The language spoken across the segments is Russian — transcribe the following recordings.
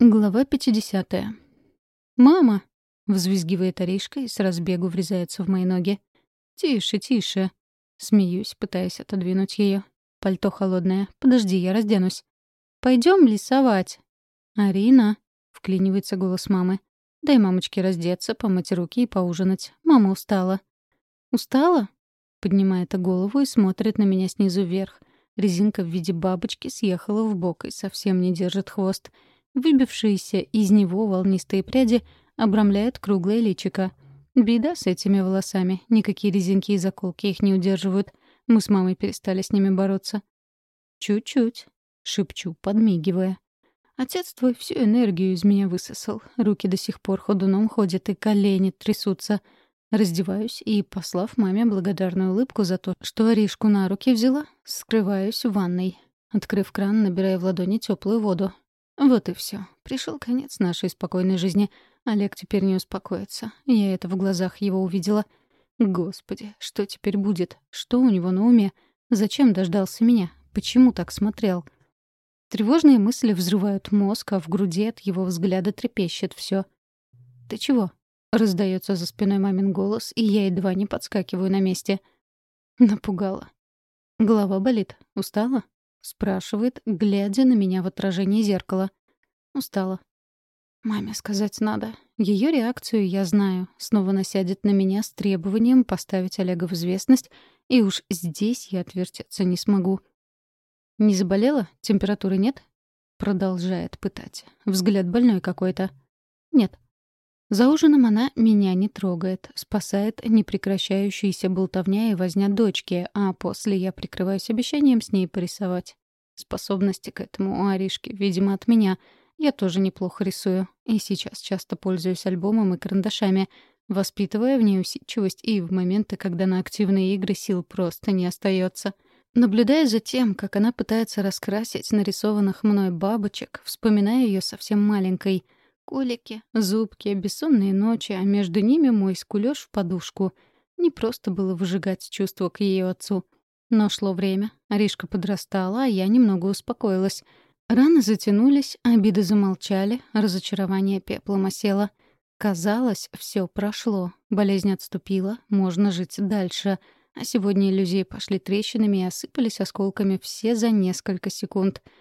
Глава 50. «Мама!» — взвизгивает Аришка и с разбегу врезается в мои ноги. «Тише, тише!» Смеюсь, пытаясь отодвинуть ее. Пальто холодное. Подожди, я разденусь. Пойдем лесовать. «Арина!» — вклинивается голос мамы. «Дай мамочке раздеться, помыть руки и поужинать. Мама устала». «Устала?» — поднимает голову и смотрит на меня снизу вверх. Резинка в виде бабочки съехала в бок и совсем не держит хвост — Выбившиеся из него волнистые пряди обрамляют круглое личико. Беда с этими волосами. Никакие резинки и заколки их не удерживают. Мы с мамой перестали с ними бороться. «Чуть-чуть», — шепчу, подмигивая. Отец твой всю энергию из меня высосал. Руки до сих пор ходуном ходят и колени трясутся. Раздеваюсь и, послав маме благодарную улыбку за то, что Аришку на руки взяла, скрываюсь в ванной. Открыв кран, набираю в ладони теплую воду. Вот и все. Пришел конец нашей спокойной жизни. Олег теперь не успокоится. Я это в глазах его увидела. Господи, что теперь будет? Что у него на уме? Зачем дождался меня? Почему так смотрел? Тревожные мысли взрывают мозг, а в груди от его взгляда трепещет все. «Ты чего?» — раздается за спиной мамин голос, и я едва не подскакиваю на месте. Напугала. Голова болит. Устала? — спрашивает, глядя на меня в отражении зеркала. Устала. Маме сказать надо. Ее реакцию я знаю. Снова насядет на меня с требованием поставить Олега в известность, и уж здесь я отвертеться не смогу. «Не заболела? Температуры нет?» Продолжает пытать. Взгляд больной какой-то. «Нет». За ужином она меня не трогает, спасает непрекращающаяся болтовня и возня дочки, а после я прикрываюсь обещанием с ней порисовать. Способности к этому у Аришки, видимо, от меня. Я тоже неплохо рисую. И сейчас часто пользуюсь альбомом и карандашами, воспитывая в ней усидчивость и в моменты, когда на активные игры сил просто не остается. Наблюдая за тем, как она пытается раскрасить нарисованных мной бабочек, вспоминая ее совсем маленькой — Колики, зубки, бессонные ночи, а между ними мой скулёж в подушку. Не просто было выжигать чувства к ее отцу. Но шло время, Аришка подрастала, а я немного успокоилась. Раны затянулись, обиды замолчали, разочарование пеплом осело. Казалось, все прошло, болезнь отступила, можно жить дальше. А сегодня иллюзии пошли трещинами и осыпались осколками все за несколько секунд —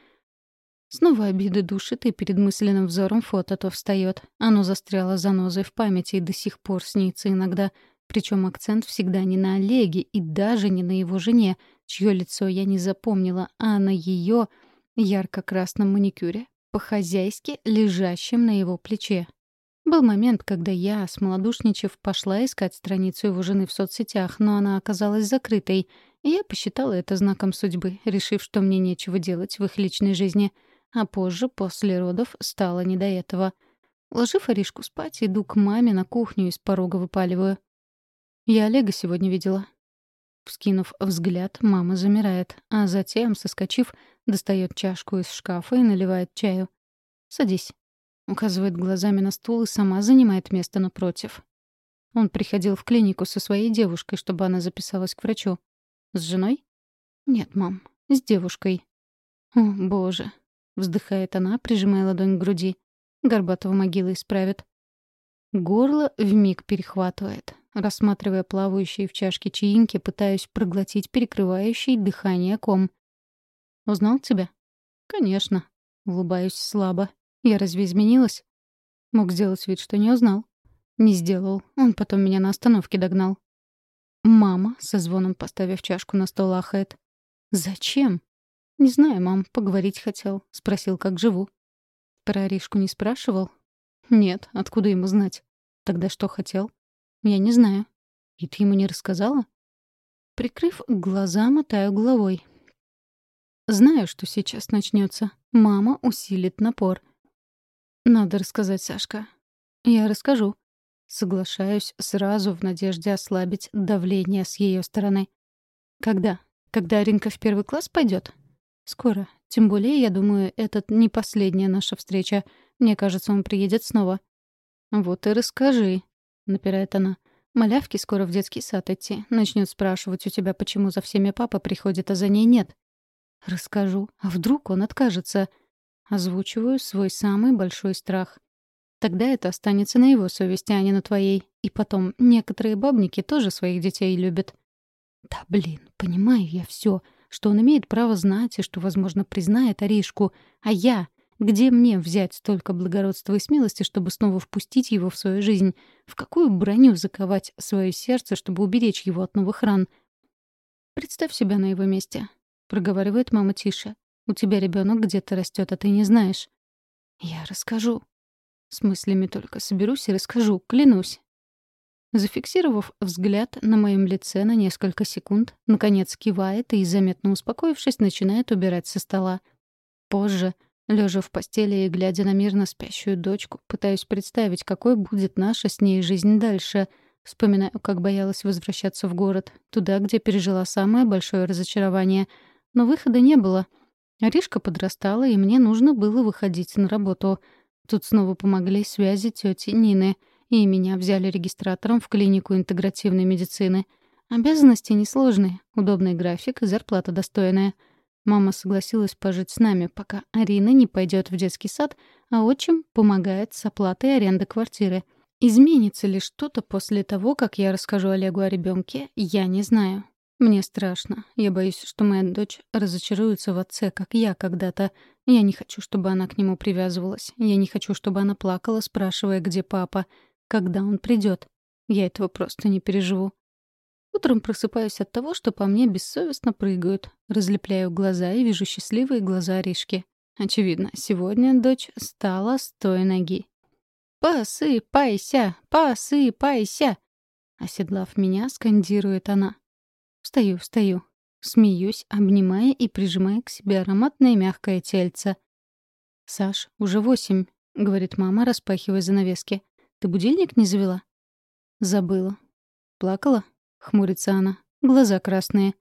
Снова обиды душит, и перед мысленным взором фото то встает. Оно застряло занозой в памяти и до сих пор снится иногда. Причем акцент всегда не на Олеге и даже не на его жене, чье лицо я не запомнила, а на ее ярко-красном маникюре, по-хозяйски лежащем на его плече. Был момент, когда я, смолодушничав, пошла искать страницу его жены в соцсетях, но она оказалась закрытой, и я посчитала это знаком судьбы, решив, что мне нечего делать в их личной жизни — а позже, после родов, стало не до этого. Ложив Аришку спать, иду к маме на кухню и с порога выпаливаю. «Я Олега сегодня видела». Вскинув взгляд, мама замирает, а затем, соскочив, достает чашку из шкафа и наливает чаю. «Садись». Указывает глазами на стул и сама занимает место напротив. Он приходил в клинику со своей девушкой, чтобы она записалась к врачу. «С женой?» «Нет, мам, с девушкой». «О, боже, Вздыхает она, прижимая ладонь к груди. Горбатого могилы исправят. Горло вмиг перехватывает. Рассматривая плавающие в чашке чаинки, пытаюсь проглотить перекрывающий дыхание ком. «Узнал тебя?» «Конечно». Улыбаюсь слабо. «Я разве изменилась?» Мог сделать вид, что не узнал. Не сделал. Он потом меня на остановке догнал. Мама, со звоном поставив чашку на стол, ахает. «Зачем?» «Не знаю, мам, поговорить хотел. Спросил, как живу». «Про Аришку не спрашивал?» «Нет, откуда ему знать?» «Тогда что хотел?» «Я не знаю». «И ты ему не рассказала?» Прикрыв глаза, мотаю головой. Знаю, что сейчас начнется. Мама усилит напор. Надо рассказать, Сашка. Я расскажу. Соглашаюсь сразу в надежде ослабить давление с ее стороны. Когда? Когда Аринка в первый класс пойдет? Скоро. Тем более, я думаю, это не последняя наша встреча. Мне кажется, он приедет снова. Вот и расскажи, напирает она. Малявки скоро в детский сад идти. Начнет спрашивать у тебя, почему за всеми папа приходит, а за ней нет. Расскажу. А вдруг он откажется? Озвучиваю свой самый большой страх. Тогда это останется на его совести, а не на твоей. И потом, некоторые бабники тоже своих детей любят. Да блин, понимаю я все, что он имеет право знать и что, возможно, признает Аришку. А я? Где мне взять столько благородства и смелости, чтобы снова впустить его в свою жизнь? В какую броню заковать свое сердце, чтобы уберечь его от новых ран? Представь себя на его месте. Проговаривает мама тише. У тебя ребенок где-то растет, а ты не знаешь. Я расскажу. С мыслями только соберусь и расскажу, клянусь. Зафиксировав взгляд на моем лице на несколько секунд, наконец кивает и, заметно успокоившись, начинает убирать со стола. Позже, лежа в постели и глядя на мирно спящую дочку, пытаюсь представить, какой будет наша с ней жизнь дальше. Вспоминаю, как боялась возвращаться в город, туда, где пережила самое большое разочарование. Но выхода не было. Аришка подрастала, и мне нужно было выходить на работу. Тут снова помогли связи тети Нины — и меня взяли регистратором в клинику интегративной медицины. Обязанности несложные, удобный график и зарплата достойная. Мама согласилась пожить с нами, пока Арина не пойдет в детский сад, а отчим помогает с оплатой аренды квартиры. Изменится ли что-то после того, как я расскажу Олегу о ребенке, я не знаю. Мне страшно. Я боюсь, что моя дочь разочаруется в отце, как я когда-то. Я не хочу, чтобы она к нему привязывалась. Я не хочу, чтобы она плакала, спрашивая, где папа. Когда он придет? Я этого просто не переживу. Утром просыпаюсь от того, что по мне бессовестно прыгают. Разлепляю глаза и вижу счастливые глаза Аришки. Очевидно, сегодня дочь стала с той ноги. «Посыпайся! Посыпайся!» Оседлав меня, скандирует она. Встаю, встаю. Смеюсь, обнимая и прижимая к себе ароматное мягкое тельце. «Саш, уже восемь», — говорит мама, распахивая занавески. Ты будильник не завела?» «Забыла». «Плакала?» — хмурится она. Глаза красные.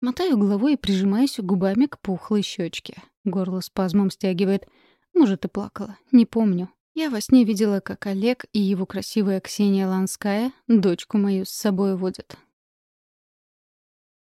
Мотаю головой и прижимаюсь губами к пухлой щечке. Горло спазмом стягивает. Может, и плакала. Не помню. Я во сне видела, как Олег и его красивая Ксения Ланская дочку мою с собой водят.